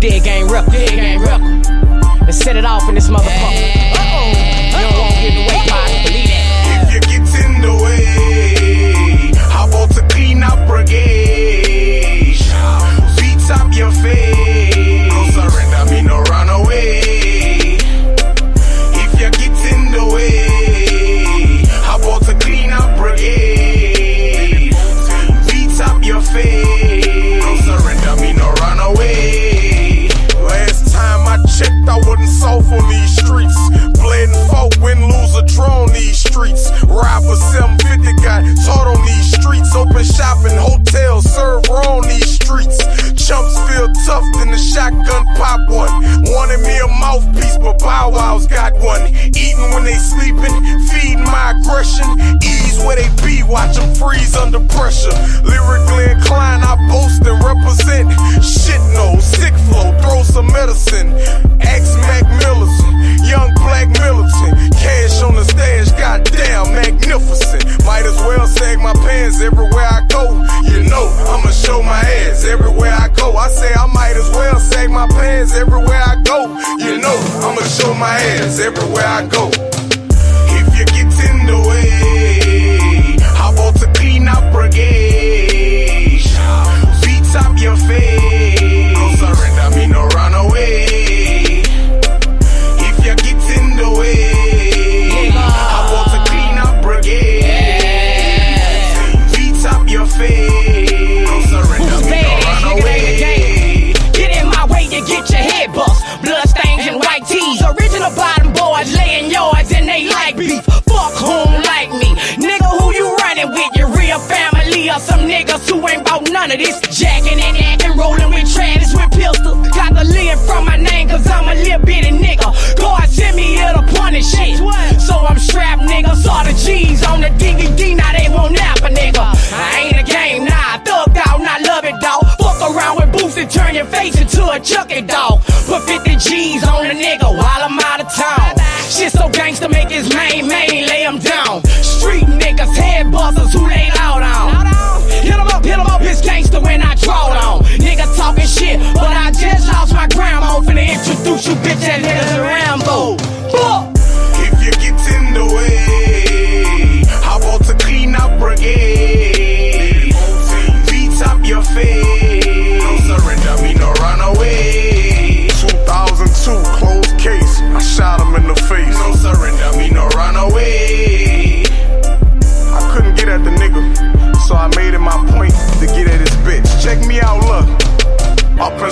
Dead game record. Dead game record. Let's set it off in this motherfucker. Uh oh. Streets. Open shop in hotels, serve on these streets. Chumps feel tough, then the shotgun pop one. Wanted me a mouthpiece, but Bow Wow's got one. Eating when they sleeping, feeding my aggression. Ease where they be, watch them freeze under pressure. Lyrically inclined, I boast and represent. Shit no, sick flow, throw some medicine. X Mac Millerson, Go. Gangster, make his main main lay him down. Street niggas, head busters who lay loud on. Hit him up, hit him up, it's gangster when I draw on. Nigga talking shit, but I just lost my grandma. Finna introduce you bitch ass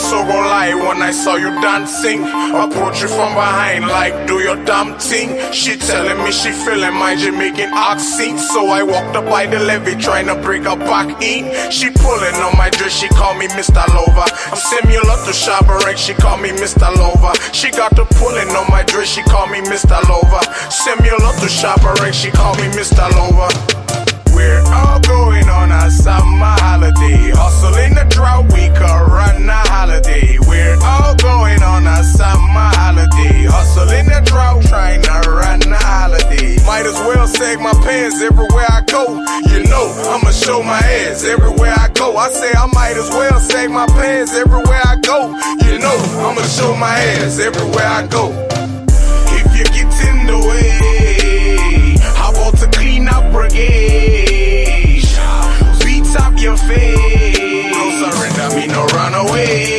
so gon' lie when I saw you dancing. Approach you from behind like do your damn thing. She telling me she feeling my Jamaican accent. So I walked up by the levee trying to break her back in. She pulling on my dress, she call me Mr. Lover. I'm similar to Shabba Ranks, she call me Mr. Lover. She got the pulling on my dress, she call me Mr. Lover. Similar to Shabba Ranks, she call me Mr. Lover. We're all Save my pants everywhere I go. You know, I'ma show my ass everywhere I go. I say I might as well sag my pants everywhere I go. You know, I'ma show my ass everywhere I go. If you get in the way, I want to clean up brigade. Beat up your face. No surrender, me no run away.